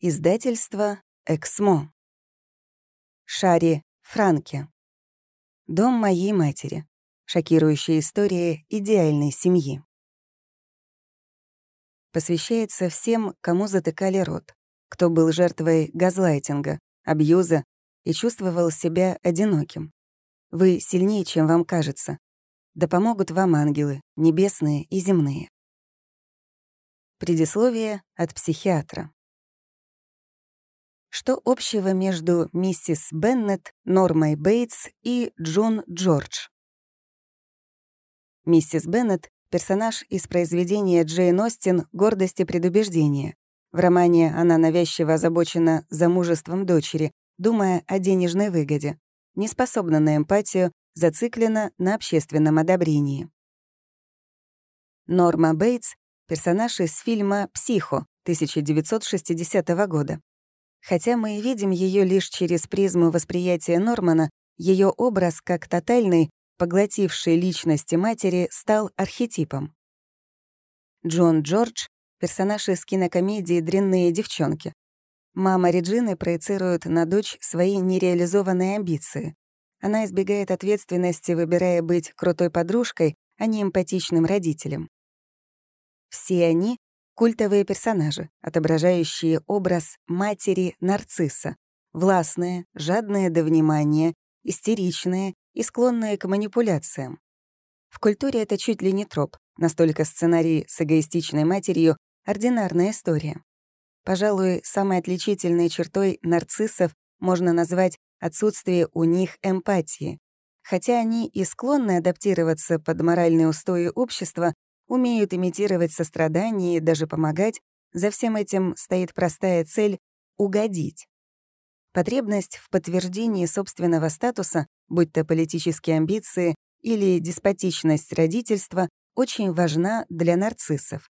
Издательство «Эксмо». Шари Франке. Дом моей матери. Шокирующая история идеальной семьи. Посвящается всем, кому затыкали рот, кто был жертвой газлайтинга, абьюза и чувствовал себя одиноким. Вы сильнее, чем вам кажется. Да помогут вам ангелы, небесные и земные. Предисловие от психиатра. Что общего между миссис Беннет, Нормой Бейтс и Джон Джордж? Миссис Беннет — персонаж из произведения Джейн Остин «Гордость и предубеждение». В романе она навязчиво озабочена замужеством дочери, думая о денежной выгоде. Не способна на эмпатию, зациклена на общественном одобрении. Норма Бейтс — персонаж из фильма «Психо» 1960 года. Хотя мы видим ее лишь через призму восприятия Нормана, ее образ как тотальный, поглотивший личности матери, стал архетипом. Джон Джордж — персонаж из кинокомедии «Дрянные девчонки». Мама Реджины проецирует на дочь свои нереализованные амбиции. Она избегает ответственности, выбирая быть крутой подружкой, а не эмпатичным родителем. Все они Культовые персонажи, отображающие образ матери нарцисса. Властные, жадные до внимания, истеричные и склонные к манипуляциям. В культуре это чуть ли не троп, настолько сценарий с эгоистичной матерью — ординарная история. Пожалуй, самой отличительной чертой нарциссов можно назвать отсутствие у них эмпатии. Хотя они и склонны адаптироваться под моральные устои общества, умеют имитировать сострадание и даже помогать, за всем этим стоит простая цель — угодить. Потребность в подтверждении собственного статуса, будь то политические амбиции или деспотичность родительства, очень важна для нарциссов.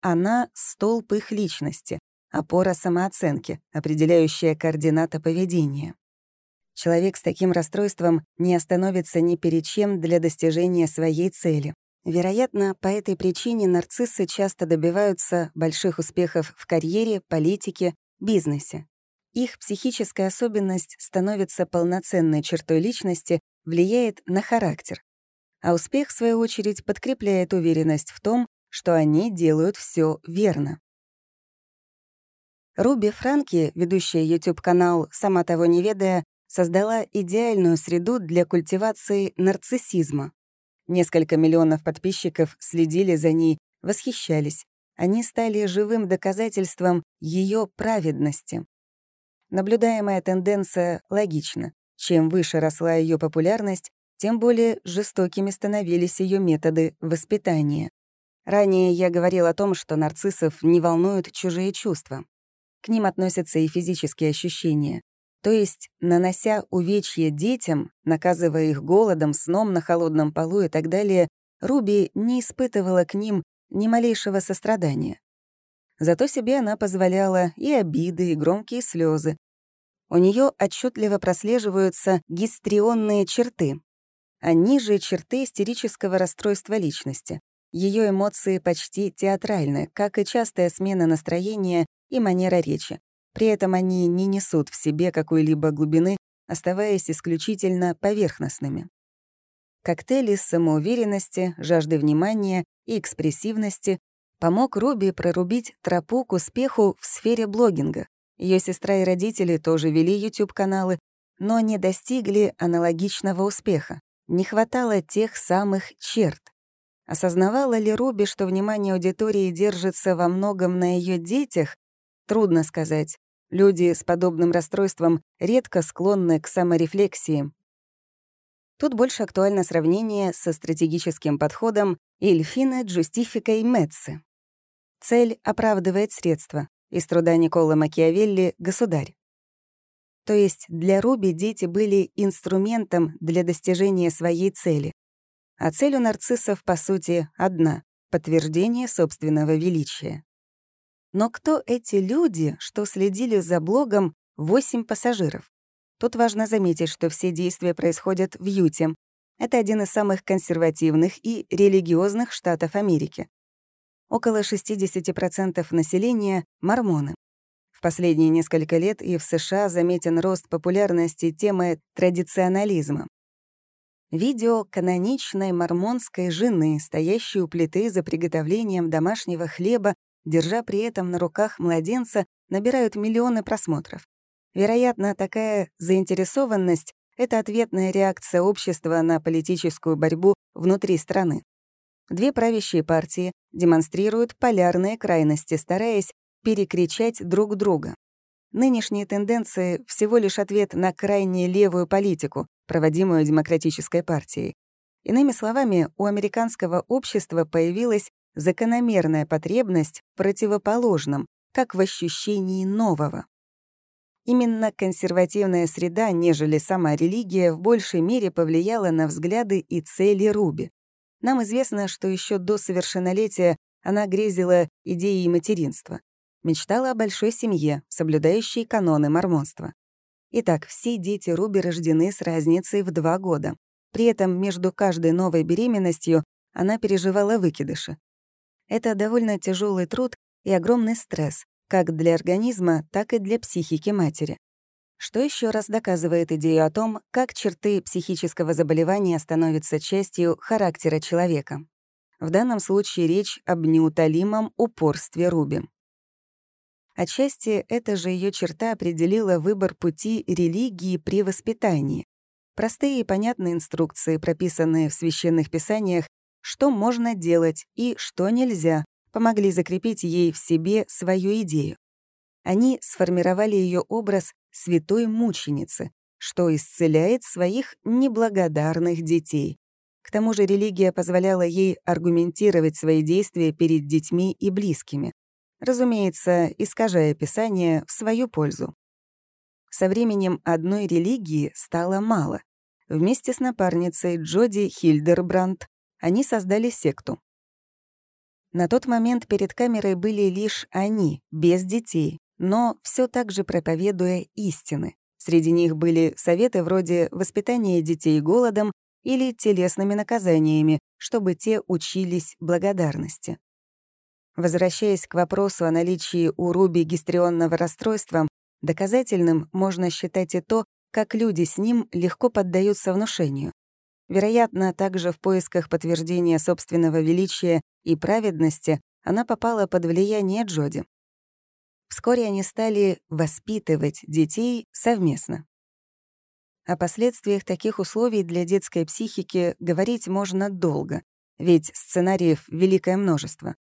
Она — столб их личности, опора самооценки, определяющая координата поведения. Человек с таким расстройством не остановится ни перед чем для достижения своей цели. Вероятно, по этой причине нарциссы часто добиваются больших успехов в карьере, политике, бизнесе. Их психическая особенность становится полноценной чертой личности, влияет на характер. А успех, в свою очередь, подкрепляет уверенность в том, что они делают все верно. Руби Франки, ведущая YouTube-канал «Сама того не ведая», создала идеальную среду для культивации нарциссизма. Несколько миллионов подписчиков следили за ней, восхищались. Они стали живым доказательством ее праведности. Наблюдаемая тенденция логична. Чем выше росла ее популярность, тем более жестокими становились ее методы воспитания. Ранее я говорил о том, что нарциссов не волнуют чужие чувства. К ним относятся и физические ощущения. То есть, нанося увечья детям, наказывая их голодом, сном на холодном полу и так далее, Руби не испытывала к ним ни малейшего сострадания. Зато себе она позволяла и обиды, и громкие слезы. У нее отчетливо прослеживаются гистрионные черты. Они же черты истерического расстройства личности. Ее эмоции почти театральны, как и частая смена настроения и манера речи. При этом они не несут в себе какой-либо глубины, оставаясь исключительно поверхностными. Коктейль из самоуверенности, жажды внимания и экспрессивности помог Руби прорубить тропу к успеху в сфере блогинга. Ее сестра и родители тоже вели YouTube-каналы, но не достигли аналогичного успеха. Не хватало тех самых черт. Осознавала ли Руби, что внимание аудитории держится во многом на ее детях? Трудно сказать. Люди с подобным расстройством редко склонны к саморефлексии. Тут больше актуально сравнение со стратегическим подходом Ильфина Джустифика и Метцы. Цель оправдывает средства. Из труда Никола Макиавелли «Государь». То есть для Руби дети были инструментом для достижения своей цели. А цель у нарциссов, по сути, одна — подтверждение собственного величия. Но кто эти люди, что следили за блогом «Восемь пассажиров»? Тут важно заметить, что все действия происходят в Юте. Это один из самых консервативных и религиозных штатов Америки. Около 60% населения — мормоны. В последние несколько лет и в США заметен рост популярности темы традиционализма. Видео каноничной мормонской жены, стоящей у плиты за приготовлением домашнего хлеба, держа при этом на руках младенца, набирают миллионы просмотров. Вероятно, такая заинтересованность — это ответная реакция общества на политическую борьбу внутри страны. Две правящие партии демонстрируют полярные крайности, стараясь перекричать друг друга. Нынешние тенденции — всего лишь ответ на крайне левую политику, проводимую Демократической партией. Иными словами, у американского общества появилась закономерная потребность в противоположном, как в ощущении нового. Именно консервативная среда, нежели сама религия, в большей мере повлияла на взгляды и цели Руби. Нам известно, что еще до совершеннолетия она грезила идеей материнства. Мечтала о большой семье, соблюдающей каноны мормонства. Итак, все дети Руби рождены с разницей в два года. При этом между каждой новой беременностью она переживала выкидыши. Это довольно тяжелый труд и огромный стресс, как для организма, так и для психики матери. Что еще раз доказывает идею о том, как черты психического заболевания становятся частью характера человека. В данном случае речь об неутолимом упорстве Руби. Отчасти эта же ее черта определила выбор пути религии при воспитании. Простые и понятные инструкции, прописанные в священных писаниях, что можно делать и что нельзя, помогли закрепить ей в себе свою идею. Они сформировали ее образ святой мученицы, что исцеляет своих неблагодарных детей. К тому же религия позволяла ей аргументировать свои действия перед детьми и близкими, разумеется, искажая Писание в свою пользу. Со временем одной религии стало мало. Вместе с напарницей Джоди Хильдербранд они создали секту. На тот момент перед камерой были лишь они, без детей, но все так же проповедуя истины. Среди них были советы вроде воспитания детей голодом или телесными наказаниями, чтобы те учились благодарности. Возвращаясь к вопросу о наличии у Руби гистрионного расстройства, доказательным можно считать и то, как люди с ним легко поддаются внушению. Вероятно, также в поисках подтверждения собственного величия и праведности она попала под влияние Джоди. Вскоре они стали воспитывать детей совместно. О последствиях таких условий для детской психики говорить можно долго, ведь сценариев великое множество.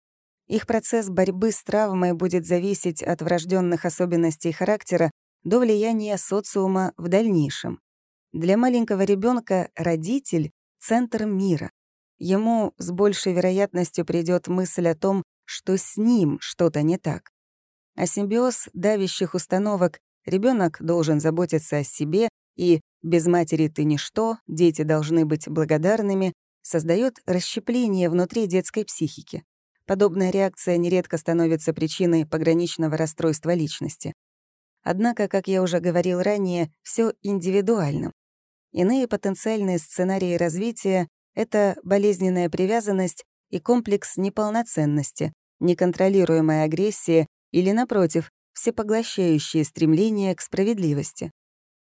Их процесс борьбы с травмой будет зависеть от врожденных особенностей характера до влияния социума в дальнейшем. Для маленького ребенка родитель — центр мира. Ему с большей вероятностью придет мысль о том, что с ним что-то не так. А симбиоз давящих установок ребенок должен заботиться о себе и «без матери ты ничто», дети должны быть благодарными, создает расщепление внутри детской психики. Подобная реакция нередко становится причиной пограничного расстройства личности. Однако, как я уже говорил ранее, все индивидуально. Иные потенциальные сценарии развития — это болезненная привязанность и комплекс неполноценности, неконтролируемая агрессия или, напротив, всепоглощающее стремление к справедливости.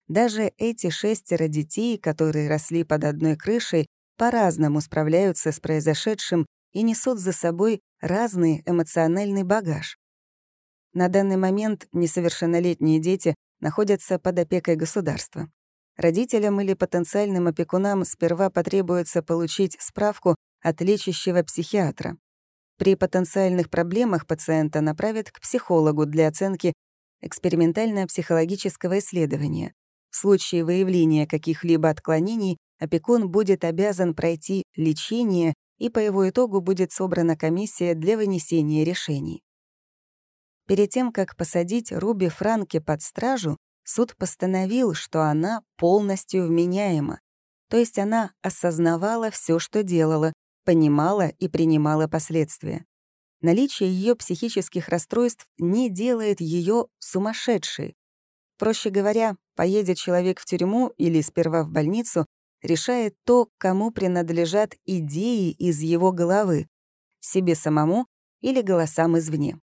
Даже эти шестеро детей, которые росли под одной крышей, по-разному справляются с произошедшим и несут за собой разный эмоциональный багаж. На данный момент несовершеннолетние дети находятся под опекой государства. Родителям или потенциальным опекунам сперва потребуется получить справку от лечащего психиатра. При потенциальных проблемах пациента направят к психологу для оценки экспериментально-психологического исследования. В случае выявления каких-либо отклонений опекун будет обязан пройти лечение, и по его итогу будет собрана комиссия для вынесения решений. Перед тем, как посадить Руби Франке под стражу, суд постановил, что она полностью вменяема. То есть она осознавала все, что делала, понимала и принимала последствия. Наличие ее психических расстройств не делает ее сумасшедшей. Проще говоря, поедет человек в тюрьму или сперва в больницу, решает то, кому принадлежат идеи из его головы, себе самому или голосам извне.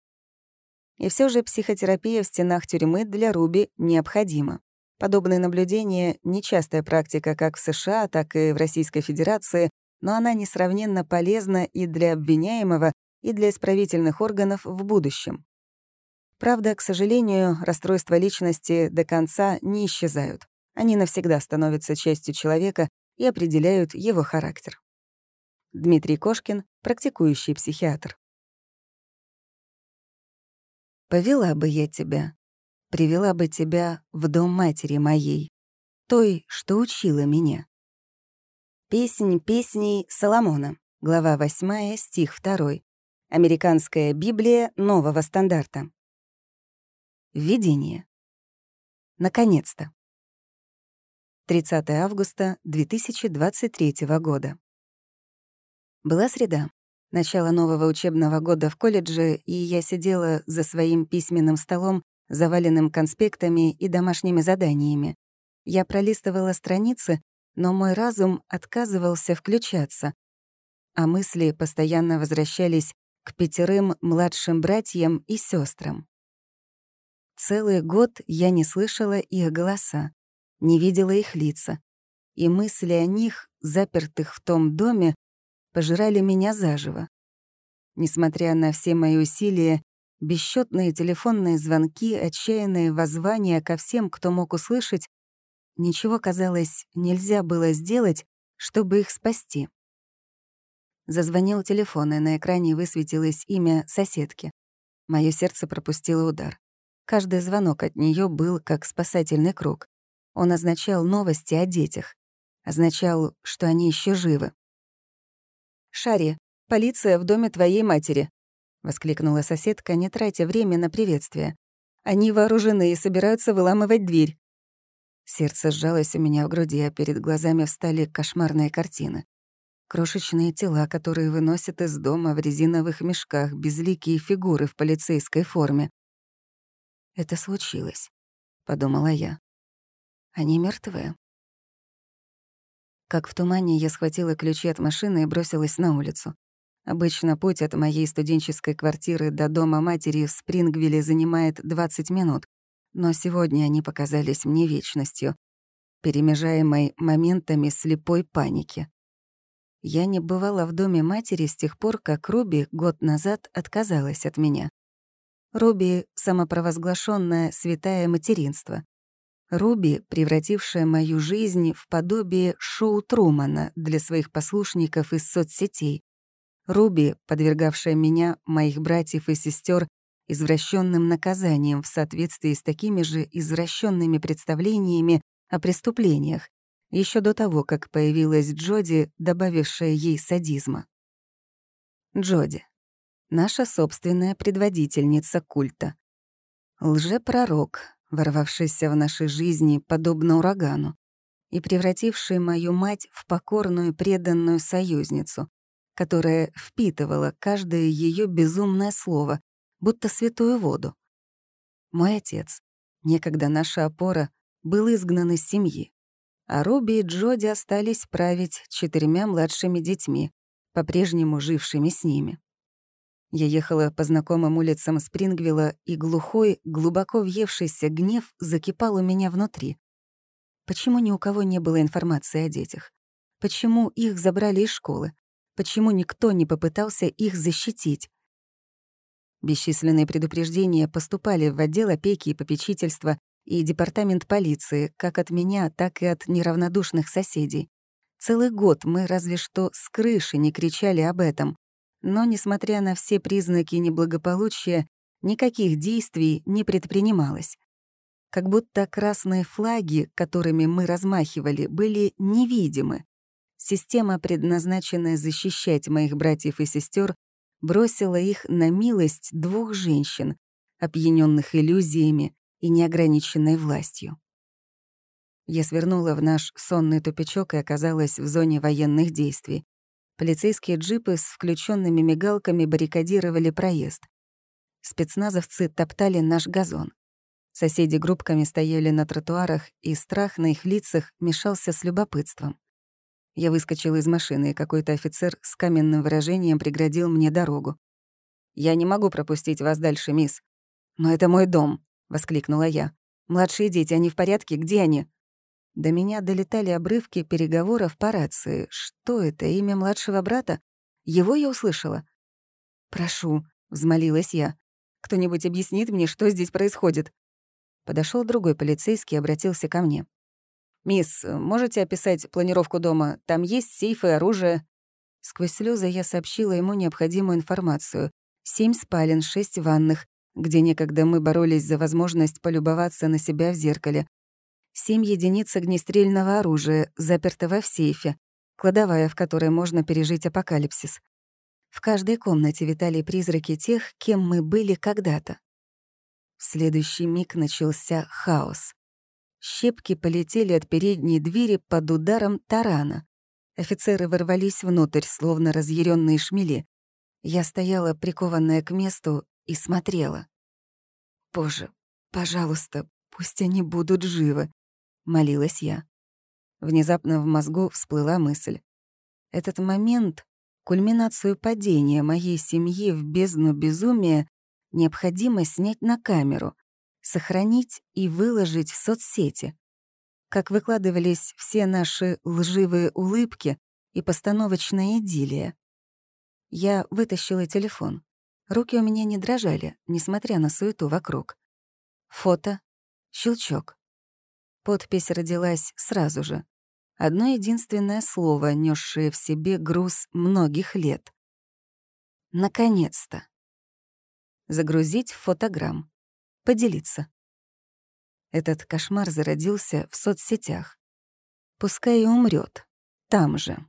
И все же психотерапия в стенах тюрьмы для Руби необходима. Подобные наблюдения — нечастая практика как в США, так и в Российской Федерации, но она несравненно полезна и для обвиняемого, и для исправительных органов в будущем. Правда, к сожалению, расстройства личности до конца не исчезают. Они навсегда становятся частью человека и определяют его характер. Дмитрий Кошкин, практикующий психиатр. «Повела бы я тебя, привела бы тебя в дом матери моей, той, что учила меня». Песнь песней Соломона, глава 8, стих 2. Американская Библия нового стандарта. Введение. Наконец-то. 30 августа 2023 года. Была среда, начало нового учебного года в колледже, и я сидела за своим письменным столом, заваленным конспектами и домашними заданиями. Я пролистывала страницы, но мой разум отказывался включаться, а мысли постоянно возвращались к пятерым младшим братьям и сестрам. Целый год я не слышала их голоса, не видела их лица, и мысли о них, запертых в том доме, пожирали меня заживо. Несмотря на все мои усилия, бесчетные телефонные звонки, отчаянные воззвания ко всем, кто мог услышать, ничего, казалось, нельзя было сделать, чтобы их спасти. Зазвонил телефон, и на экране высветилось имя соседки. Мое сердце пропустило удар. Каждый звонок от нее был как спасательный круг. Он означал новости о детях. Означал, что они еще живы. «Шари, полиция в доме твоей матери», — воскликнула соседка, не тратя время на приветствие. «Они вооружены и собираются выламывать дверь». Сердце сжалось у меня в груди, а перед глазами встали кошмарные картины. Крошечные тела, которые выносят из дома в резиновых мешках, безликие фигуры в полицейской форме. «Это случилось», — подумала я. «Они мертвые. Как в тумане я схватила ключи от машины и бросилась на улицу. Обычно путь от моей студенческой квартиры до дома матери в Спрингвилле занимает 20 минут, но сегодня они показались мне вечностью, перемежаемой моментами слепой паники. Я не бывала в доме матери с тех пор, как Руби год назад отказалась от меня. Руби — самопровозглашенное святая материнство. Руби, превратившая мою жизнь в подобие шоу Трумана для своих послушников из соцсетей. Руби, подвергавшая меня, моих братьев и сестер извращенным наказанием в соответствии с такими же извращенными представлениями о преступлениях, еще до того, как появилась Джоди, добавившая ей садизма. Джоди. Наша собственная предводительница культа. Лжепророк, ворвавшийся в нашей жизни подобно урагану и превративший мою мать в покорную преданную союзницу, которая впитывала каждое ее безумное слово, будто святую воду. Мой отец, некогда наша опора, был изгнан из семьи, а Руби и Джоди остались править четырьмя младшими детьми, по-прежнему жившими с ними. Я ехала по знакомым улицам Спрингвилла, и глухой, глубоко въевшийся гнев закипал у меня внутри. Почему ни у кого не было информации о детях? Почему их забрали из школы? Почему никто не попытался их защитить? Бесчисленные предупреждения поступали в отдел опеки и попечительства и департамент полиции, как от меня, так и от неравнодушных соседей. Целый год мы разве что с крыши не кричали об этом, но, несмотря на все признаки неблагополучия, никаких действий не предпринималось. Как будто красные флаги, которыми мы размахивали, были невидимы. Система, предназначенная защищать моих братьев и сестер, бросила их на милость двух женщин, опьяненных иллюзиями и неограниченной властью. Я свернула в наш сонный тупичок и оказалась в зоне военных действий. Полицейские джипы с включенными мигалками баррикадировали проезд. Спецназовцы топтали наш газон. Соседи группками стояли на тротуарах, и страх на их лицах мешался с любопытством. Я выскочила из машины, и какой-то офицер с каменным выражением преградил мне дорогу. «Я не могу пропустить вас дальше, мисс». «Но это мой дом», — воскликнула я. «Младшие дети, они в порядке? Где они?» До меня долетали обрывки переговоров по рации. Что это, имя младшего брата? Его я услышала. «Прошу», — взмолилась я. «Кто-нибудь объяснит мне, что здесь происходит?» Подошел другой полицейский и обратился ко мне. «Мисс, можете описать планировку дома? Там есть сейфы, оружие?» Сквозь слезы я сообщила ему необходимую информацию. Семь спален, шесть ванных, где некогда мы боролись за возможность полюбоваться на себя в зеркале. Семь единиц огнестрельного оружия, запертого в сейфе, кладовая, в которой можно пережить апокалипсис. В каждой комнате витали призраки тех, кем мы были когда-то. В следующий миг начался хаос. Щепки полетели от передней двери под ударом тарана. Офицеры ворвались внутрь, словно разъяренные шмели. Я стояла, прикованная к месту, и смотрела. «Боже, пожалуйста, пусть они будут живы», — молилась я. Внезапно в мозгу всплыла мысль. Этот момент, кульминацию падения моей семьи в бездну безумия, необходимо снять на камеру, сохранить и выложить в соцсети как выкладывались все наши лживые улыбки и постановочная идиллия. Я вытащила телефон. Руки у меня не дрожали, несмотря на суету вокруг. Фото, щелчок. Подпись родилась сразу же. Одно единственное слово, несшее в себе груз многих лет. Наконец-то. Загрузить фотограмм. Поделиться. Этот кошмар зародился в соцсетях. Пускай и умрет там же.